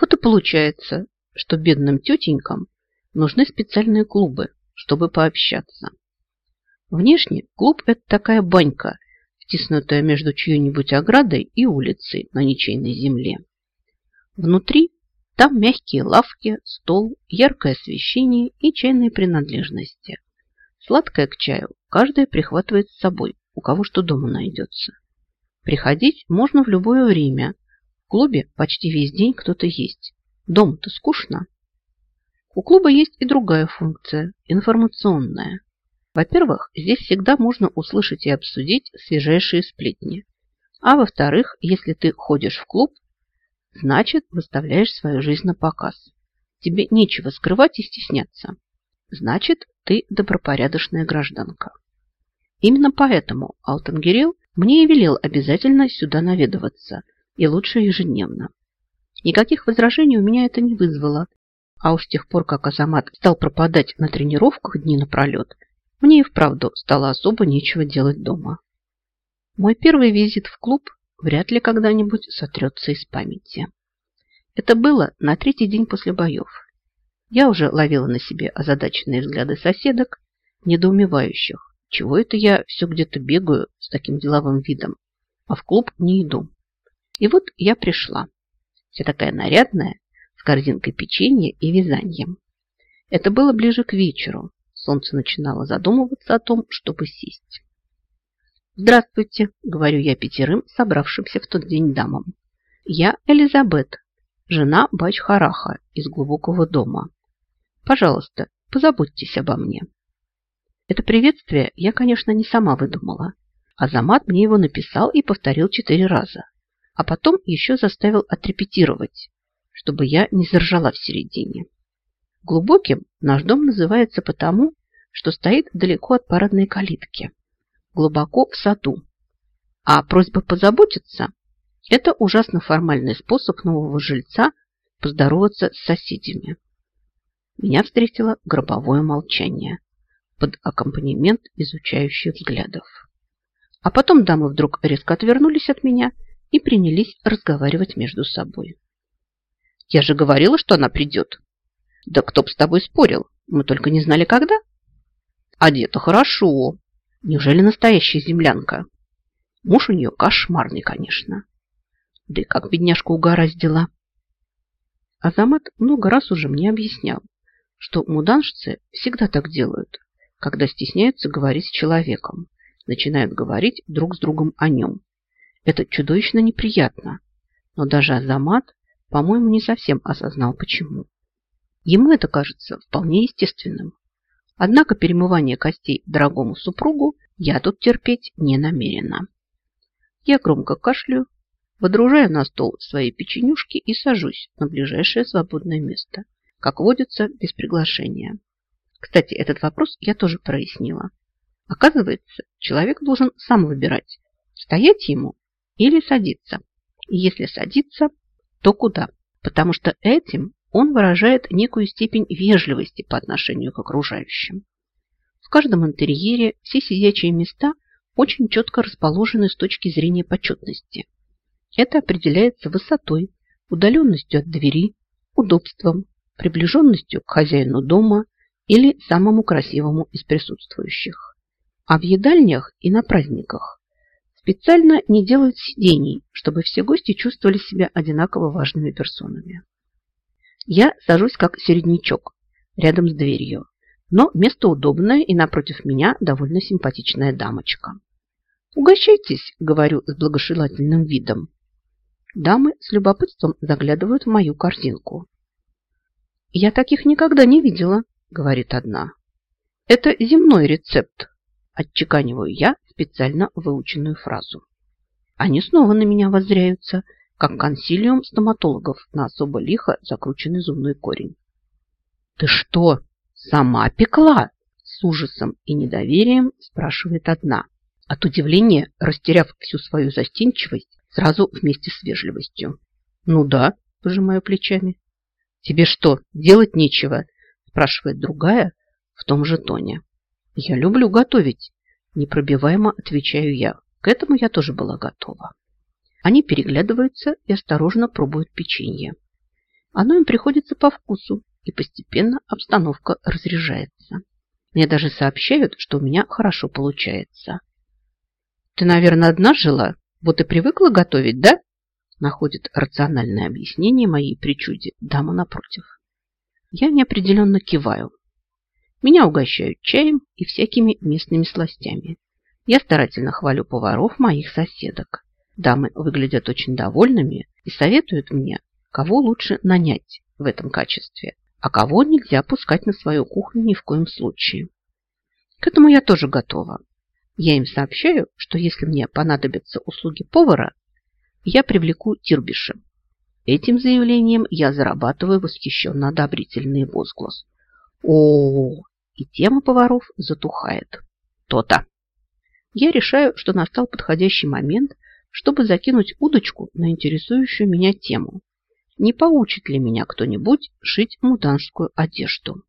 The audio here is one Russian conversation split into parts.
Вот и получается, что бедным тетенькам нужны специальные клубы, чтобы пообщаться. Внешне клуб – это такая банька, втиснутая между чьей-нибудь оградой и улицей на ничейной земле. Внутри там мягкие лавки, стол, яркое освещение и чайные принадлежности. Сладкое к чаю каждый прихватывает с собой, у кого что дома найдется. Приходить можно в любое время. Клубе почти весь день кто-то есть. Дом-то скучно. У клуба есть и другая функция – информационная. Во-первых, здесь всегда можно услышать и обсудить свежайшие сплетни. А во-вторых, если ты ходишь в клуб, значит, выставляешь свою жизнь на показ. Тебе нечего скрывать и стесняться. Значит, ты добропорядочная гражданка. Именно поэтому Алтангирел мне и велел обязательно сюда наведываться, и лучше ежедневно. Никаких возражений у меня это не вызвало, а уж с тех пор, как Азамат стал пропадать на тренировках дни напролет, мне и вправду стало особо нечего делать дома. Мой первый визит в клуб вряд ли когда-нибудь сотрется из памяти. Это было на третий день после боев. Я уже ловила на себе озадаченные взгляды соседок, недоумевающих, чего это я все где-то бегаю с таким деловым видом, а в клуб не иду. И вот я пришла, вся такая нарядная, с корзинкой печенья и вязанием. Это было ближе к вечеру. Солнце начинало задумываться о том, чтобы сесть. «Здравствуйте», — говорю я пятерым, собравшимся в тот день дамам. «Я Элизабет, жена Бачхараха из глубокого дома. Пожалуйста, позаботьтесь обо мне». Это приветствие я, конечно, не сама выдумала. Азамат мне его написал и повторил четыре раза. А потом еще заставил отрепетировать, чтобы я не заржала в середине. Глубоким наш дом называется потому, что стоит далеко от парадной калитки глубоко в саду. А просьба позаботиться – это ужасно формальный способ нового жильца поздороваться с соседями. Меня встретило гробовое молчание под аккомпанемент изучающих взглядов. А потом дамы вдруг резко отвернулись от меня и принялись разговаривать между собой. «Я же говорила, что она придет!» «Да кто б с тобой спорил? Мы только не знали, когда!» «Одета хорошо!» Неужели настоящая землянка? Муж у нее кошмарный, конечно. Да и как бедняжка угораздила. Азамат много раз уже мне объяснял, что муданшцы всегда так делают, когда стесняются говорить с человеком, начинают говорить друг с другом о нем. Это чудовищно неприятно, но даже Азамат, по-моему, не совсем осознал, почему. Ему это кажется вполне естественным. Однако перемывание костей дорогому супругу я тут терпеть не намерена. Я громко кашлю, водружаю на стол свои печенюшки и сажусь на ближайшее свободное место, как водится, без приглашения. Кстати, этот вопрос я тоже прояснила. Оказывается, человек должен сам выбирать, стоять ему или садиться. И если садиться, то куда? Потому что этим он выражает некую степень вежливости по отношению к окружающим. В каждом интерьере все сидячие места очень четко расположены с точки зрения почетности. Это определяется высотой, удаленностью от двери, удобством, приближенностью к хозяину дома или самому красивому из присутствующих. А в едальнях и на праздниках специально не делают сидений, чтобы все гости чувствовали себя одинаково важными персонами. Я сажусь как середнячок, рядом с дверью. Но место удобное, и напротив меня довольно симпатичная дамочка. «Угощайтесь», — говорю с благожелательным видом. Дамы с любопытством заглядывают в мою корзинку. «Я таких никогда не видела», — говорит одна. «Это земной рецепт», — отчеканиваю я специально выученную фразу. Они снова на меня воззряются, как консилиум стоматологов на особо лихо закрученный зубной корень. «Ты что, сама пекла?» С ужасом и недоверием спрашивает одна. От удивления, растеряв всю свою застенчивость, сразу вместе с вежливостью. «Ну да», – пожимаю плечами. «Тебе что, делать нечего?» – спрашивает другая в том же тоне. «Я люблю готовить», – непробиваемо отвечаю я. К этому я тоже была готова. Они переглядываются и осторожно пробуют печенье. Оно им приходится по вкусу, и постепенно обстановка разряжается. Мне даже сообщают, что у меня хорошо получается. Ты, наверное, одна жила, вот и привыкла готовить, да? Находит рациональное объяснение моей причуде дама напротив. Я неопределенно киваю. Меня угощают чаем и всякими местными сластями. Я старательно хвалю поваров моих соседок. Дамы выглядят очень довольными и советуют мне, кого лучше нанять в этом качестве, а кого нельзя пускать на свою кухню ни в коем случае. К этому я тоже готова. Я им сообщаю, что если мне понадобятся услуги повара, я привлеку Тирбиша. Этим заявлением я зарабатываю восхищенно одобрительный возглас. О, и тема поваров затухает. То-то. Я решаю, что настал подходящий момент, чтобы закинуть удочку на интересующую меня тему. Не поучит ли меня кто-нибудь шить муданскую одежду?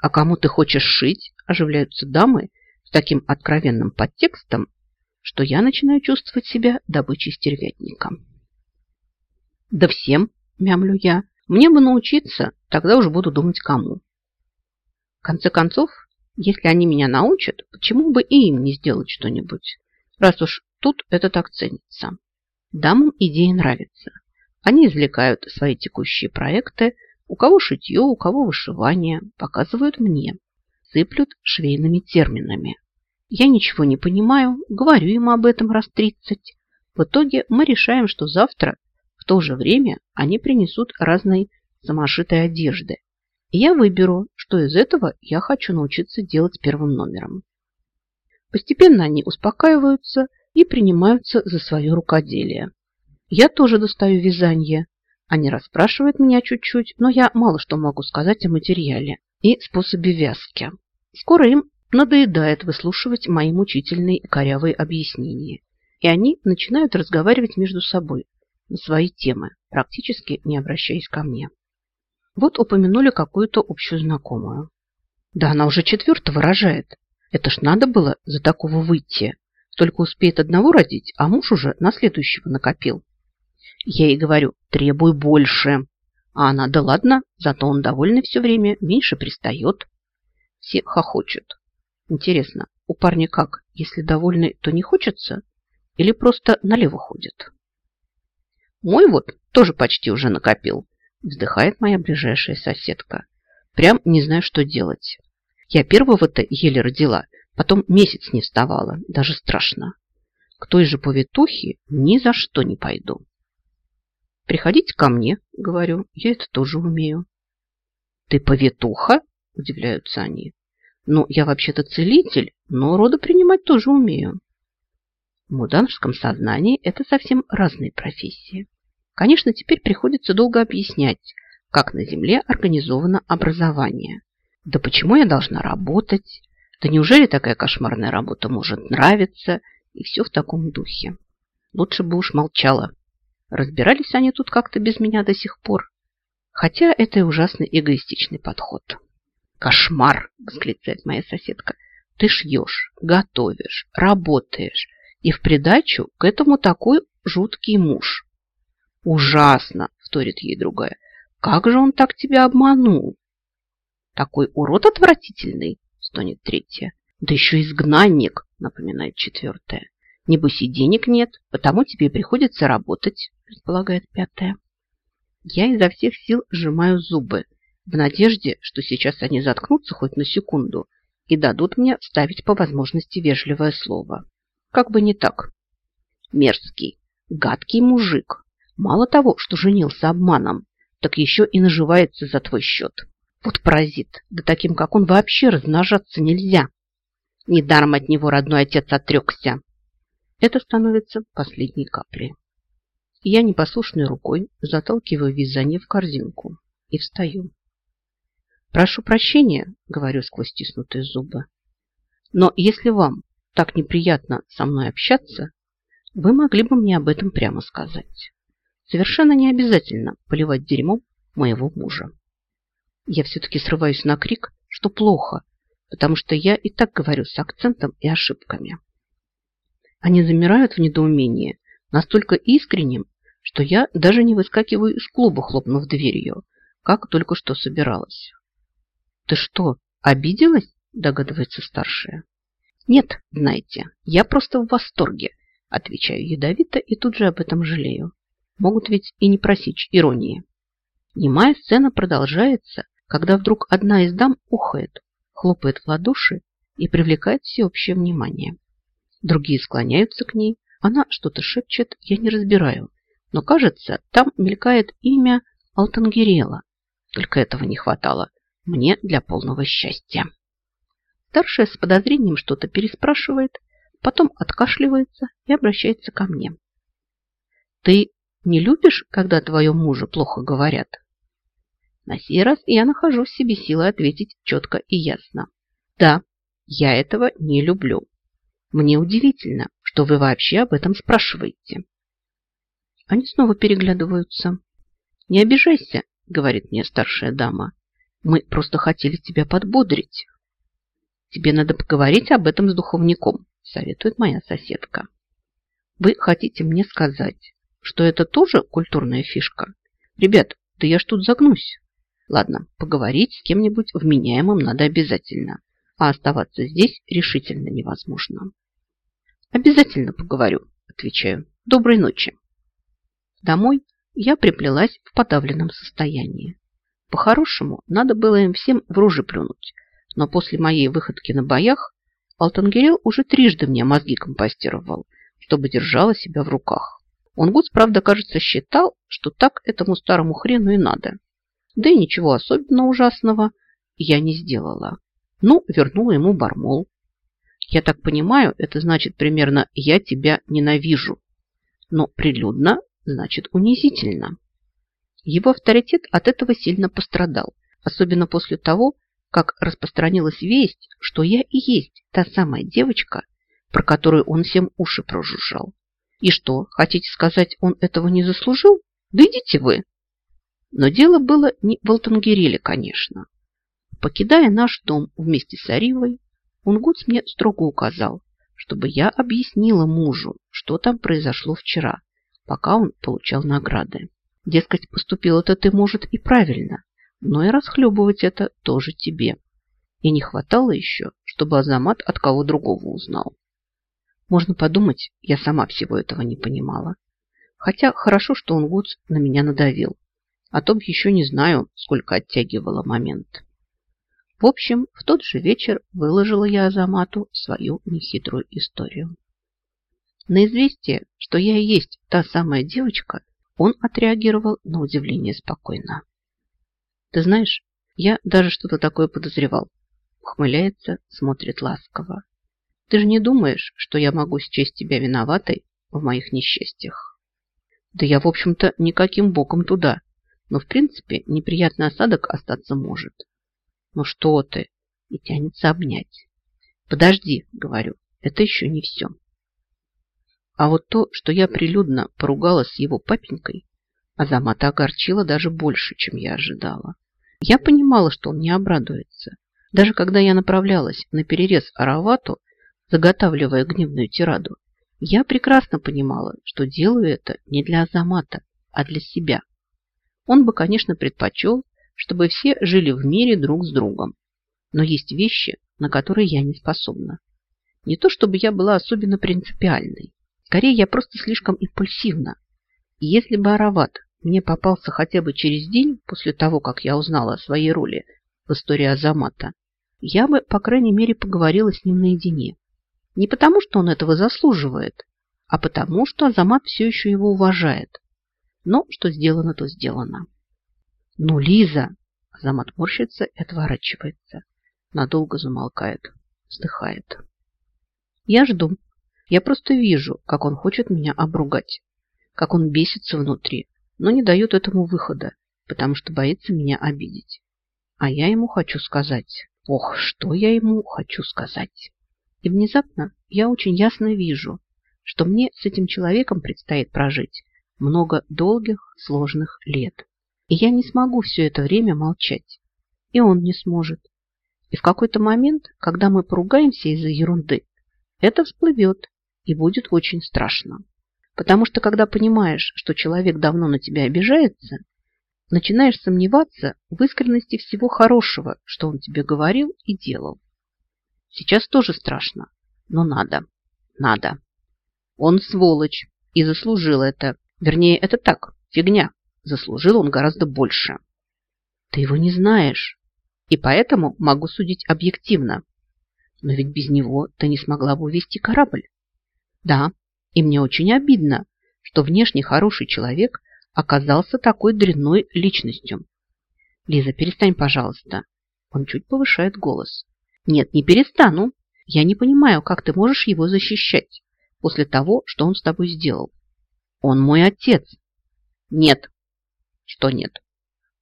А кому ты хочешь шить? Оживляются дамы с таким откровенным подтекстом, что я начинаю чувствовать себя добычей стервятника. Да всем, мямлю я, мне бы научиться, тогда уже буду думать кому. В конце концов, если они меня научат, почему бы и им не сделать что-нибудь, раз уж тут это так ценится. Дамам идея нравится. Они извлекают свои текущие проекты, у кого шитье, у кого вышивание, показывают мне, сыплют швейными терминами. Я ничего не понимаю, говорю им об этом раз тридцать. В итоге мы решаем, что завтра в то же время они принесут разной самошитой одежды, я выберу, что из этого я хочу научиться делать первым номером. Постепенно они успокаиваются и принимаются за свое рукоделие. Я тоже достаю вязание. Они расспрашивают меня чуть-чуть, но я мало что могу сказать о материале и способе вязки. Скоро им надоедает выслушивать мои мучительные и корявые объяснения, и они начинают разговаривать между собой на свои темы, практически не обращаясь ко мне. Вот упомянули какую-то общую знакомую. Да она уже четвертого рожает. Это ж надо было за такого выйти. Только успеет одного родить, а муж уже на следующего накопил. Я ей говорю, требуй больше. А она, да ладно, зато он довольный все время, меньше пристает. Все хохочут. Интересно, у парня как, если довольный, то не хочется? Или просто налево ходит? Мой вот тоже почти уже накопил. Вздыхает моя ближайшая соседка. Прям не знаю, что делать. Я первого-то еле родила, потом месяц не вставала. Даже страшно. К той же повитухе ни за что не пойду. Приходите ко мне, говорю, я это тоже умею. Ты повитуха? Удивляются они. Ну, я вообще-то целитель, но роды принимать тоже умею. В муданском сознании это совсем разные профессии. Конечно, теперь приходится долго объяснять, как на Земле организовано образование. Да почему я должна работать? Да неужели такая кошмарная работа может нравиться? И все в таком духе. Лучше бы уж молчала. Разбирались они тут как-то без меня до сих пор. Хотя это и ужасно эгоистичный подход. «Кошмар!» – восклицает моя соседка. «Ты шьешь, готовишь, работаешь, и в придачу к этому такой жуткий муж. Ужасно, вторит ей другая. Как же он так тебя обманул? Такой урод отвратительный, стонет третья. Да еще изгнанник, напоминает четвертая. Небось и денег нет, потому тебе приходится работать, предполагает пятая. Я изо всех сил сжимаю зубы, в надежде, что сейчас они заткнутся хоть на секунду и дадут мне вставить по возможности вежливое слово. Как бы не так. Мерзкий, гадкий мужик, Мало того, что женился обманом, так еще и наживается за твой счет. Вот паразит, да таким, как он, вообще размножаться нельзя. Недаром от него родной отец отрекся. Это становится последней каплей. Я непослушной рукой заталкиваю вязание в корзинку и встаю. «Прошу прощения», — говорю сквозь стиснутые зубы. «Но если вам так неприятно со мной общаться, вы могли бы мне об этом прямо сказать». Совершенно не обязательно поливать дерьмом моего мужа. Я все-таки срываюсь на крик, что плохо, потому что я и так говорю с акцентом и ошибками. Они замирают в недоумении настолько искренним, что я даже не выскакиваю из клуба, хлопнув дверью, как только что собиралась. «Ты что, обиделась?» – догадывается старшая. «Нет, знаете, я просто в восторге», – отвечаю ядовито и тут же об этом жалею. Могут ведь и не просечь иронии. Немая сцена продолжается, когда вдруг одна из дам ухает, хлопает в ладоши и привлекает всеобщее внимание. Другие склоняются к ней, она что-то шепчет, я не разбираю, но, кажется, там мелькает имя Алтангерела. Только этого не хватало мне для полного счастья. Старшая с подозрением что-то переспрашивает, потом откашливается и обращается ко мне. «Ты не любишь, когда твоем муже плохо говорят?» На сей раз я нахожу в себе силы ответить четко и ясно. «Да, я этого не люблю. Мне удивительно, что вы вообще об этом спрашиваете». Они снова переглядываются. «Не обижайся», — говорит мне старшая дама. «Мы просто хотели тебя подбодрить». Тебе надо поговорить об этом с духовником, советует моя соседка. Вы хотите мне сказать, что это тоже культурная фишка? Ребят, да я ж тут загнусь. Ладно, поговорить с кем-нибудь вменяемым надо обязательно, а оставаться здесь решительно невозможно. Обязательно поговорю, отвечаю. Доброй ночи. Домой я приплелась в подавленном состоянии. По-хорошему, надо было им всем в рожи плюнуть, но после моей выходки на боях Алтангерел уже трижды мне мозги компостировал, чтобы держала себя в руках. Он гуд, правда, кажется, считал, что так этому старому хрену и надо. Да и ничего особенно ужасного я не сделала. Ну, вернула ему бармол. Я так понимаю, это значит примерно «я тебя ненавижу». Но прилюдно значит унизительно. Его авторитет от этого сильно пострадал, особенно после того, как распространилась весть, что я и есть та самая девочка, про которую он всем уши прожужжал. И что, хотите сказать, он этого не заслужил? Да идите вы! Но дело было не в Алтангереле, конечно. Покидая наш дом вместе с Аривой, Унгутс мне строго указал, чтобы я объяснила мужу, что там произошло вчера, пока он получал награды. Дескать, поступил-то ты, может, и правильно, но и расхлебывать это тоже тебе. И не хватало еще, чтобы Азамат от кого другого узнал. Можно подумать, я сама всего этого не понимала. Хотя хорошо, что он Гуц на меня надавил. А то б еще не знаю, сколько оттягивала момент. В общем, в тот же вечер выложила я Азамату свою нехитрую историю. На известие, что я и есть та самая девочка, он отреагировал на удивление спокойно. Ты знаешь, я даже что-то такое подозревал. Ухмыляется, смотрит ласково. Ты же не думаешь, что я могу счесть тебя виноватой в моих несчастьях? Да я, в общем-то, никаким боком туда. Но, в принципе, неприятный осадок остаться может. Ну что ты? И тянется обнять. Подожди, говорю, это еще не все. А вот то, что я прилюдно поругалась с его папенькой, Азамата огорчила даже больше, чем я ожидала. Я понимала, что он не обрадуется. Даже когда я направлялась на перерез Аравату, заготавливая гневную тираду, я прекрасно понимала, что делаю это не для Азамата, а для себя. Он бы, конечно, предпочел, чтобы все жили в мире друг с другом. Но есть вещи, на которые я не способна. Не то, чтобы я была особенно принципиальной. Скорее, я просто слишком импульсивна. И если бы Арават мне попался хотя бы через день после того, как я узнала о своей роли в истории Азамата, я бы, по крайней мере, поговорила с ним наедине. Не потому, что он этого заслуживает, а потому, что Азамат все еще его уважает. Но что сделано, то сделано. Ну, Лиза! Азамат морщится и отворачивается. Надолго замолкает, вздыхает. Я жду. Я просто вижу, как он хочет меня обругать, как он бесится внутри, но не дает этому выхода, потому что боится меня обидеть. А я ему хочу сказать. Ох, что я ему хочу сказать. И внезапно я очень ясно вижу, что мне с этим человеком предстоит прожить много долгих, сложных лет. И я не смогу все это время молчать. И он не сможет. И в какой-то момент, когда мы поругаемся из-за ерунды, это всплывет и будет очень страшно. Потому что когда понимаешь, что человек давно на тебя обижается, начинаешь сомневаться в искренности всего хорошего, что он тебе говорил и делал. Сейчас тоже страшно, но надо, надо. Он сволочь и заслужил это. Вернее, это так, фигня. Заслужил он гораздо больше. Ты его не знаешь, и поэтому могу судить объективно. Но ведь без него ты не смогла бы увести корабль. Да, и мне очень обидно, что внешне хороший человек оказался такой дрянной личностью. Лиза, перестань, пожалуйста. Он чуть повышает голос. Нет, не перестану. Я не понимаю, как ты можешь его защищать после того, что он с тобой сделал. Он мой отец. Нет. Что нет?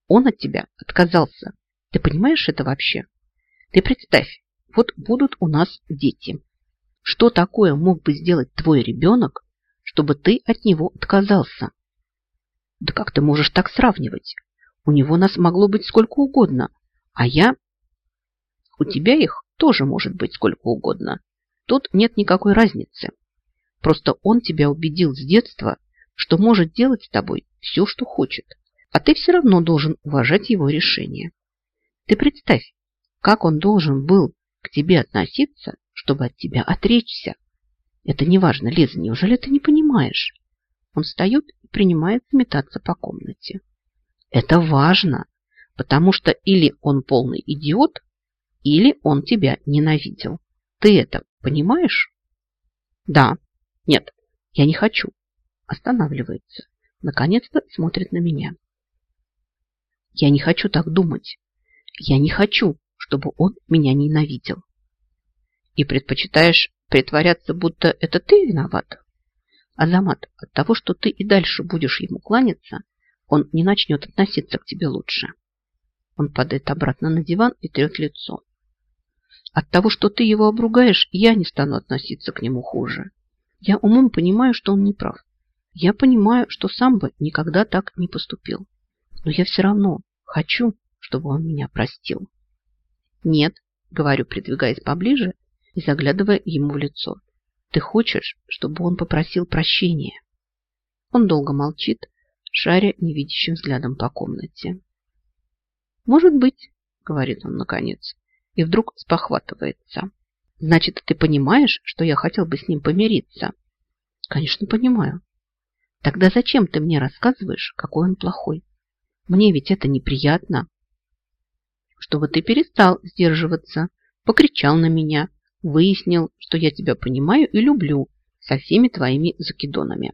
Он от тебя отказался. Ты понимаешь это вообще? Ты представь, вот будут у нас дети. Что такое мог бы сделать твой ребенок, чтобы ты от него отказался? Да как ты можешь так сравнивать? У него нас могло быть сколько угодно, а я... У тебя их тоже может быть сколько угодно. Тут нет никакой разницы. Просто он тебя убедил с детства, что может делать с тобой все, что хочет, а ты все равно должен уважать его решение. Ты представь, как он должен был к тебе относиться, чтобы от тебя отречься. Это неважно, Лиза, неужели ты не понимаешь? Он встает и принимается метаться по комнате. Это важно, потому что или он полный идиот, или он тебя ненавидел. Ты это понимаешь? Да. Нет, я не хочу. Останавливается. Наконец-то смотрит на меня. Я не хочу так думать. Я не хочу, чтобы он меня ненавидел. И предпочитаешь притворяться, будто это ты виноват? Азамат, от того, что ты и дальше будешь ему кланяться, он не начнет относиться к тебе лучше. Он падает обратно на диван и трет лицо. От того, что ты его обругаешь, я не стану относиться к нему хуже. Я умом понимаю, что он не прав. Я понимаю, что сам бы никогда так не поступил. Но я все равно хочу, чтобы он меня простил. Нет, говорю, придвигаясь поближе и заглядывая ему в лицо. Ты хочешь, чтобы он попросил прощения? Он долго молчит, шаря невидящим взглядом по комнате. Может быть, говорит он наконец, и вдруг спохватывается. Значит, ты понимаешь, что я хотел бы с ним помириться? Конечно, понимаю. Тогда зачем ты мне рассказываешь, какой он плохой? Мне ведь это неприятно. Чтобы ты перестал сдерживаться, покричал на меня, выяснил, что я тебя понимаю и люблю со всеми твоими закидонами.